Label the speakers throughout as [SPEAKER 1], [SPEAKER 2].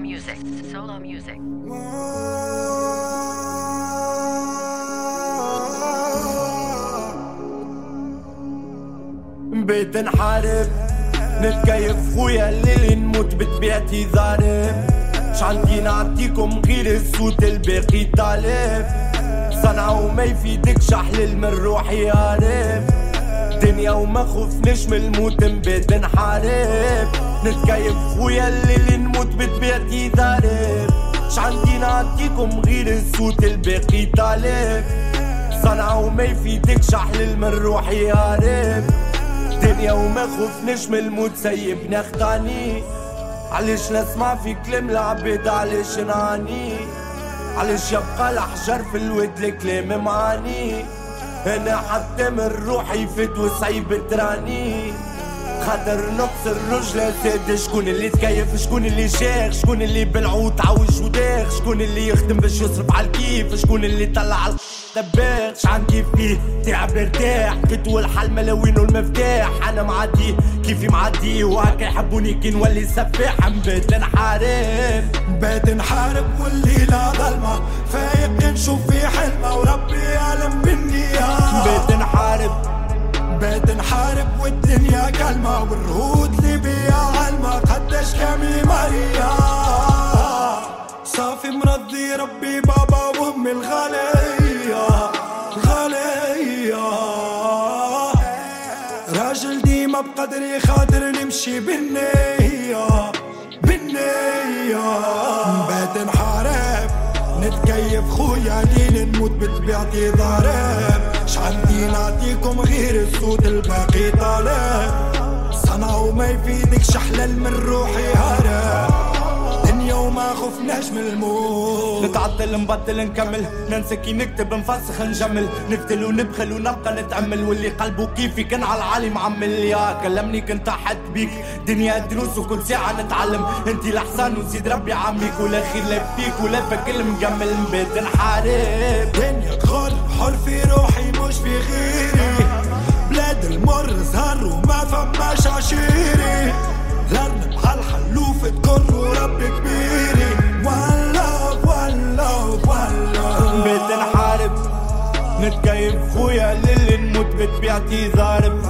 [SPEAKER 1] music. Solo music.
[SPEAKER 2] بيت نحارب نتكيف خويا الليل نموت بطبيعتي ضارب مش عندي نعطيكم غير الصوت الباقي طالب. صنعة وما يفيدكش احلل من روحي عارف دنيا وما خفناش من الموت نبات نحارب نتكيف خويا الليل نموت بطبيعتي ضارب مش عندي نعطيكم غير الصوت الباقي طالب. صنعة وما يفيدكش احلل من روحي عارف دنيا وما خفناش من الموت سيبني اخطاني علاش نسمع في كلام العباد علاش نعاني؟ علاش يبقى الحجر في الود الكلام معاني؟ أنا حتى من روحي فات وصعيب تراني. خاطر نقص الرجلة زاد شكون اللي تكيف شكون اللي شاخ شكون اللي بالعود تعوج وداخ شكون اللي يخدم باش يصرف على الكيف شكون اللي طلع الدباغ عندي فيه تعب ارتاح فتو الحل ملاوين والمفتاح أنا معدي كيفي معدي وهكا يحبوني كي نولي سفاح نبات نحارب.
[SPEAKER 3] بيت نحارب والليلة ظلمة. فايق نشوف في حلمة وربي يعلم بالنية
[SPEAKER 2] بيت نحارب
[SPEAKER 3] والدنيا كلمة والرهود اللي بيا علمة قداش كامي ماريا. صافي مرضي ربي بابا وأمي الغالية الغالية راجل ديما بقدري خاطر نمشي بالنية بالنية. بيت نحارب نتكيف خويا لين نموت بطبيعتي ضارب ش عندي نعطيكم غير الصوت الباقي طالب. صنع وما يفيدك شحلل من روحي دنيا خفناش من الموت.
[SPEAKER 2] نتعطل نبطل نكمل. ننسى كي نكتب نفسخ نجمل. نفتل ونبخل ونبقى نتأمل واللي قلبه كيفي كان على العالي معمل. يا كلمني كنت حد بيك. دنيا دروس وكل ساعة نتعلم. أنت الأحسن وزيد ربي عميك. ولا خير لا فيك ولا فكل مجمل. نبات نحارب
[SPEAKER 3] دنيا تغل حر في روحي مش في غيري. بلاد المر زهر وما فماش عشيري. الأرض بحال حلوف تكر وربي كبيري
[SPEAKER 2] نتكيف خويا للي نموت بطبيعتي ضارب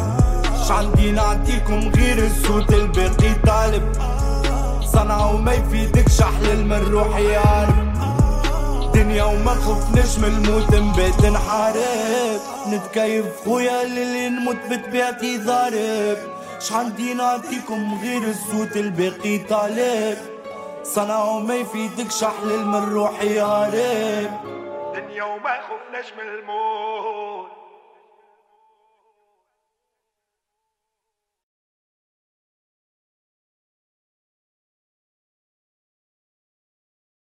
[SPEAKER 2] ش عندي نعطيكم غير الصوت الباقي طالب. صنع وما يفيدكش احلل من روحي عارف دنيا وما خفناش من الموت نبات نحارب نتكيف خويا للي نموت بطبيعتي ضارب عندي نعطيكم غير الصوت الباقي طالب. صنع وما يفيدكش احلل من روحي عارف
[SPEAKER 3] وما خفناش من الموت.